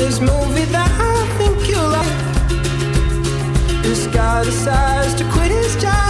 this movie that I think you like. This guy decides to quit his job.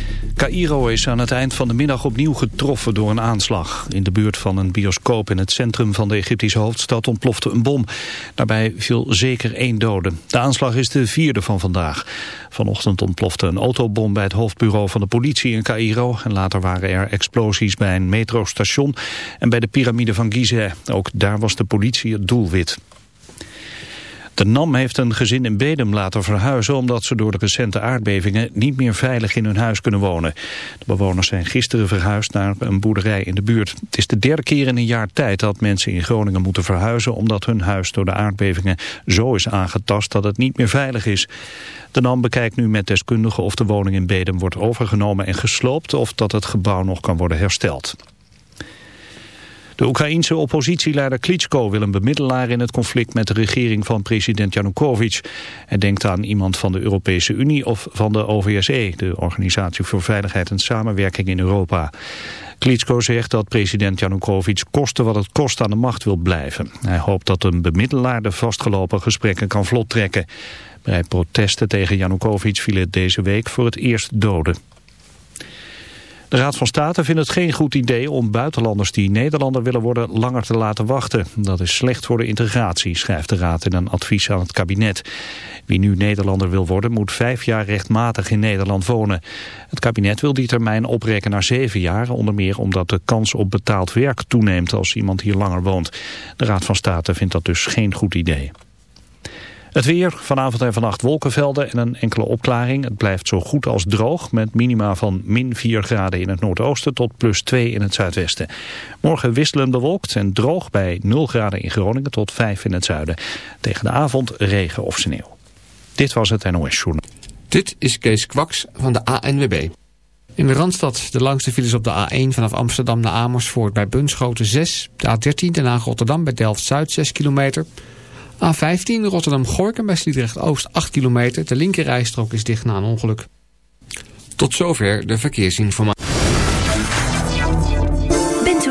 Cairo is aan het eind van de middag opnieuw getroffen door een aanslag. In de buurt van een bioscoop in het centrum van de Egyptische hoofdstad ontplofte een bom. Daarbij viel zeker één dode. De aanslag is de vierde van vandaag. Vanochtend ontplofte een autobom bij het hoofdbureau van de politie in Cairo. En later waren er explosies bij een metrostation en bij de piramide van Gizeh. Ook daar was de politie het doelwit. De NAM heeft een gezin in Bedum laten verhuizen... omdat ze door de recente aardbevingen niet meer veilig in hun huis kunnen wonen. De bewoners zijn gisteren verhuisd naar een boerderij in de buurt. Het is de derde keer in een jaar tijd dat mensen in Groningen moeten verhuizen... omdat hun huis door de aardbevingen zo is aangetast dat het niet meer veilig is. De NAM bekijkt nu met deskundigen of de woning in Bedum wordt overgenomen en gesloopt... of dat het gebouw nog kan worden hersteld. De Oekraïense oppositieleider Klitschko wil een bemiddelaar in het conflict met de regering van president Janukovic. Hij denkt aan iemand van de Europese Unie of van de OVSE, de Organisatie voor Veiligheid en Samenwerking in Europa. Klitschko zegt dat president Janukovic koste wat het kost aan de macht wil blijven. Hij hoopt dat een bemiddelaar de vastgelopen gesprekken kan vlot trekken. Bij protesten tegen Janukovic vielen deze week voor het eerst doden. De Raad van State vindt het geen goed idee om buitenlanders die Nederlander willen worden langer te laten wachten. Dat is slecht voor de integratie, schrijft de Raad in een advies aan het kabinet. Wie nu Nederlander wil worden moet vijf jaar rechtmatig in Nederland wonen. Het kabinet wil die termijn oprekken naar zeven jaar, onder meer omdat de kans op betaald werk toeneemt als iemand hier langer woont. De Raad van State vindt dat dus geen goed idee. Het weer, vanavond en vannacht wolkenvelden en een enkele opklaring. Het blijft zo goed als droog met minima van min 4 graden in het noordoosten tot plus 2 in het zuidwesten. Morgen wisselend bewolkt en droog bij 0 graden in Groningen tot 5 in het zuiden. Tegen de avond regen of sneeuw. Dit was het NOS Journal. Dit is Kees Kwaks van de ANWB. In de Randstad de langste files op de A1 vanaf Amsterdam naar Amersfoort bij Bunschoten 6. De A13 Den Haag-Rotterdam bij Delft-Zuid 6 kilometer... A15 Rotterdam-Gorkum bij Sliedrecht-Oost 8 kilometer. De linkerrijstrook is dicht na een ongeluk. Tot zover de verkeersinformatie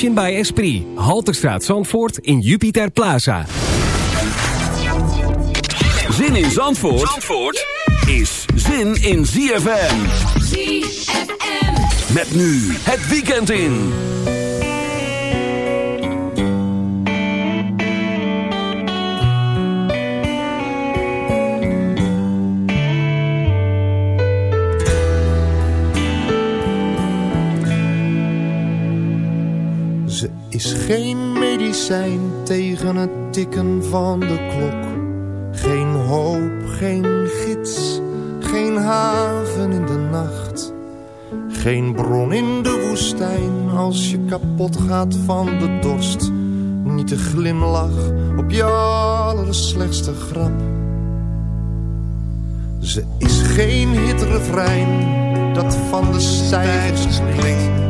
Emotion by Esprit. Halterstraat Zandvoort in Jupiter Plaza. Zin in Zandvoort, Zandvoort is zin in ZFM. ZFM. Met nu het weekend in. Is geen medicijn tegen het tikken van de klok. Geen hoop, geen gids, geen haven in de nacht. Geen bron in de woestijn als je kapot gaat van de dorst. Niet de glimlach op je allerslechtste grap. Ze is geen hitrefrein dat van de stijgers klinkt.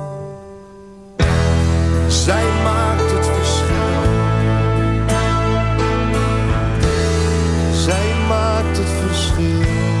maakt het verschil.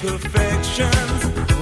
perfections.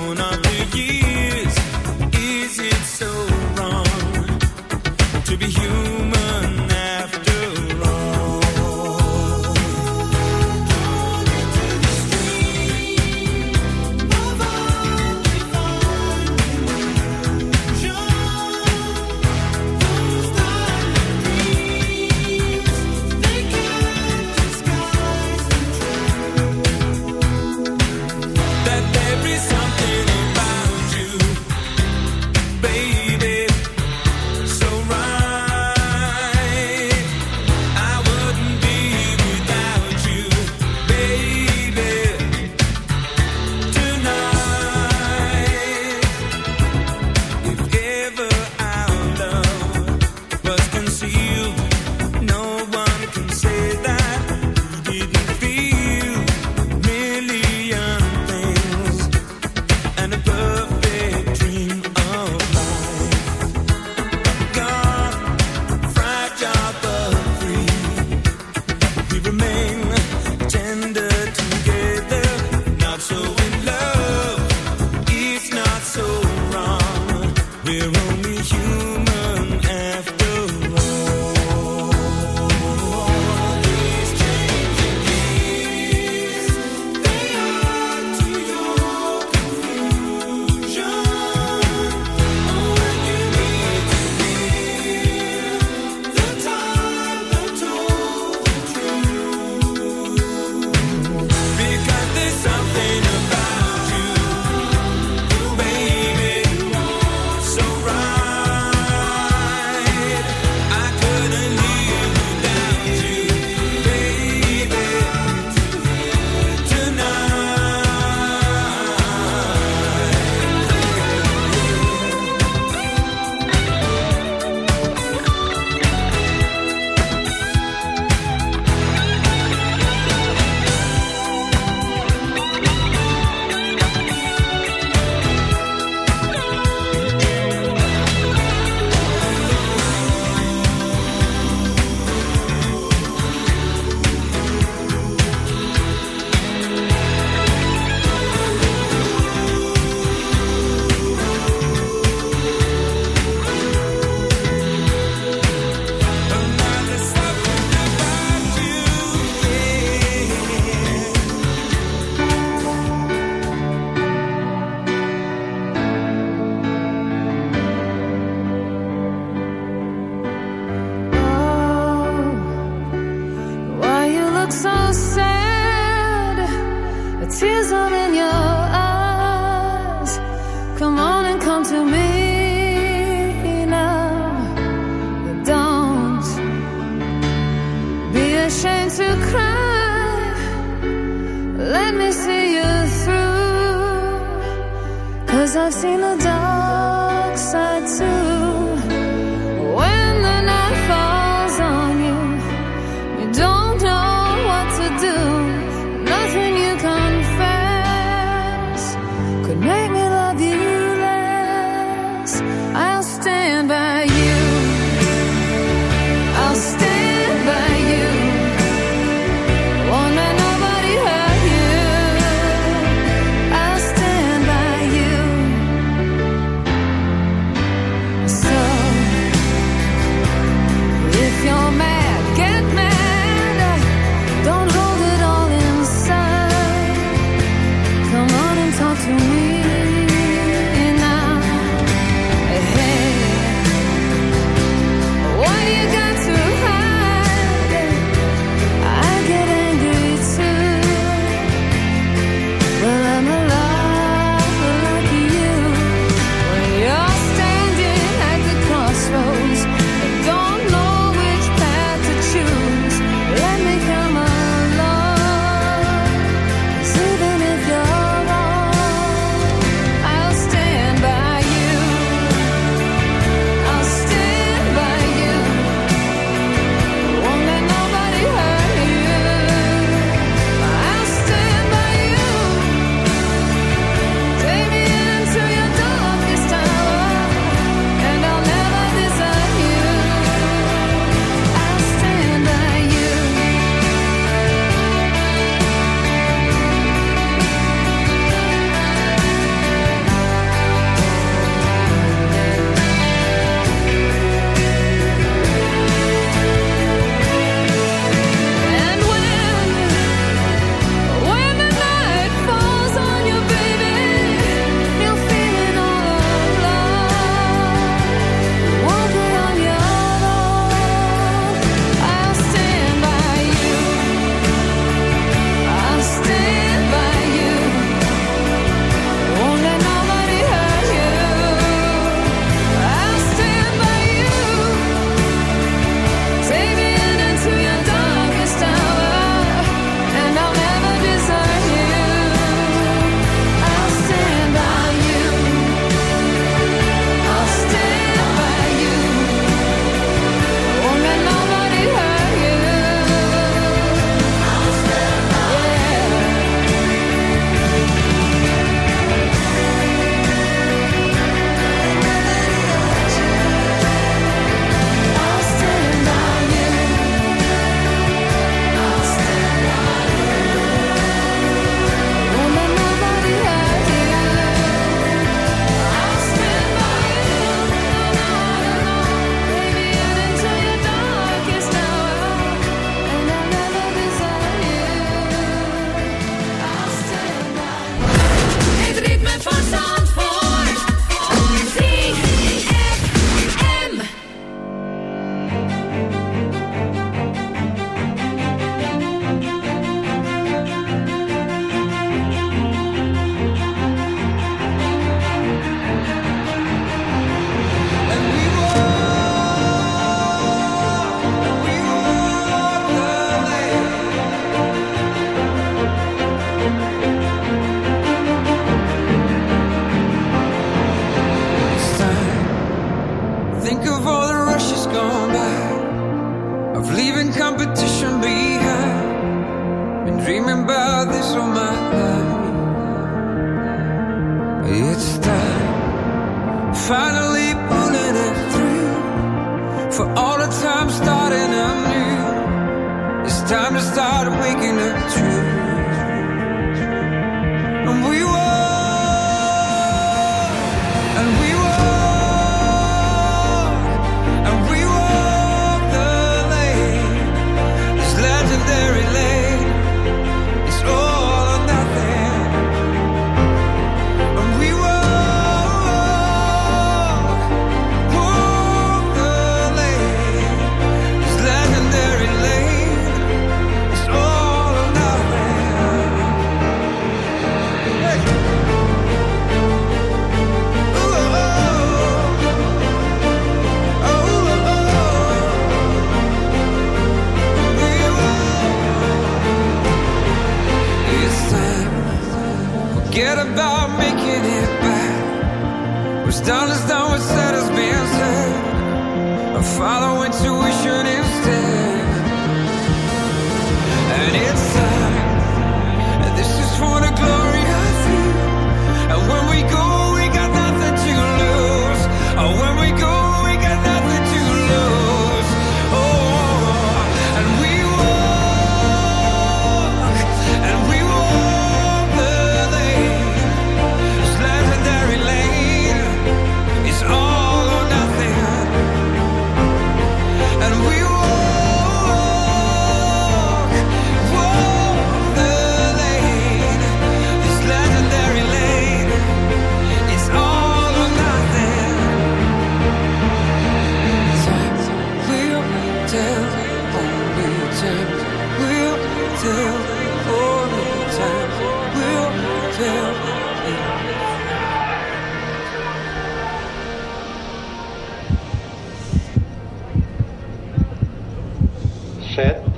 said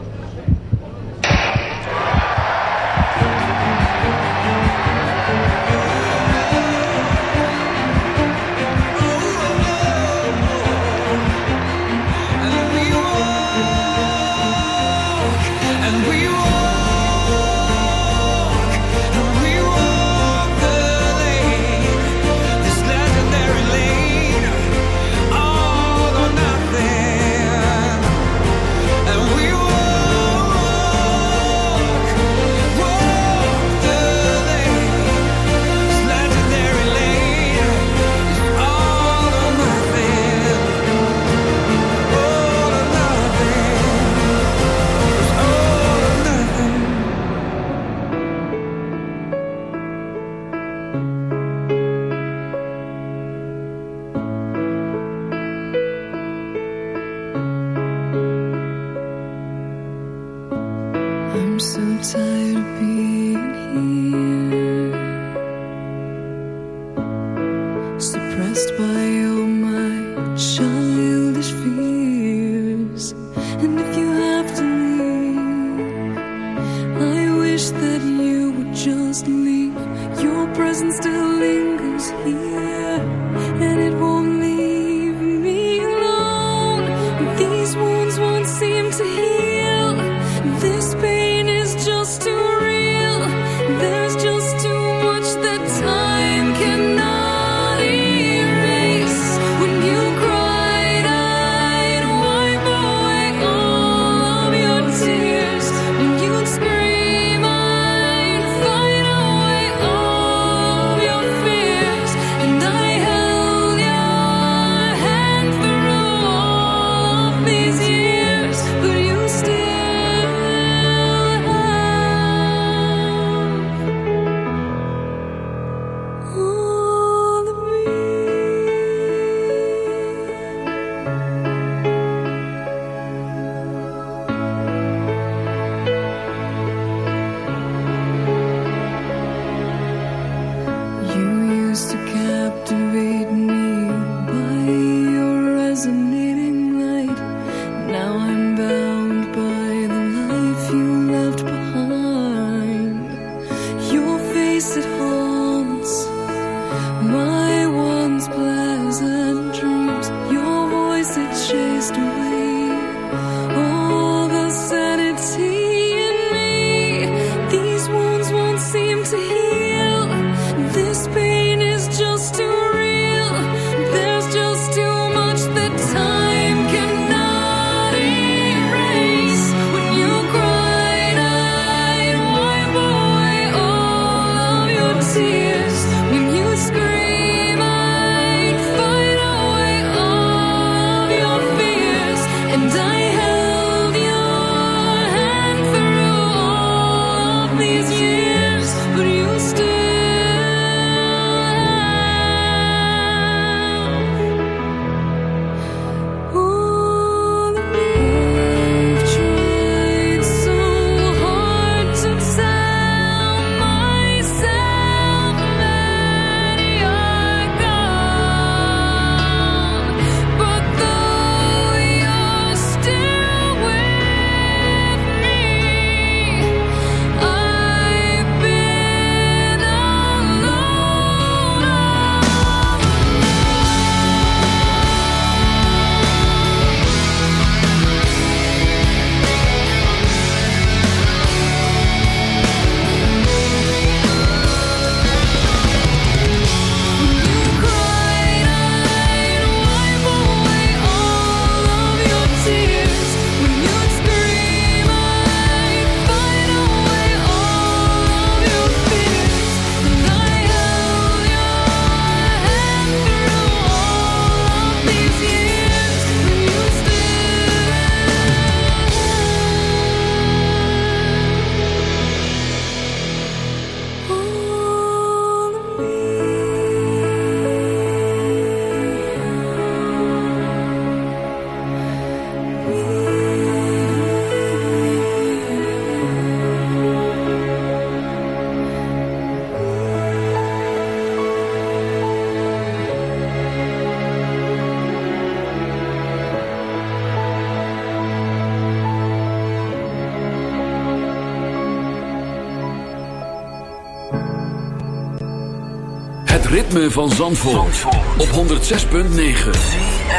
ritme van Zandvoort, op 106.9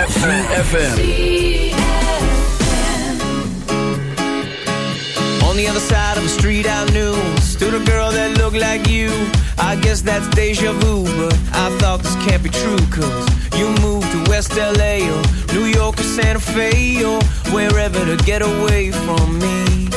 CFFM On the other side of the street I knew. Stood a girl that looked like you. I guess that's deja vu But I thought this can't be true Cause you moved to West LA Or New York or Santa Fe Or wherever to get away from me.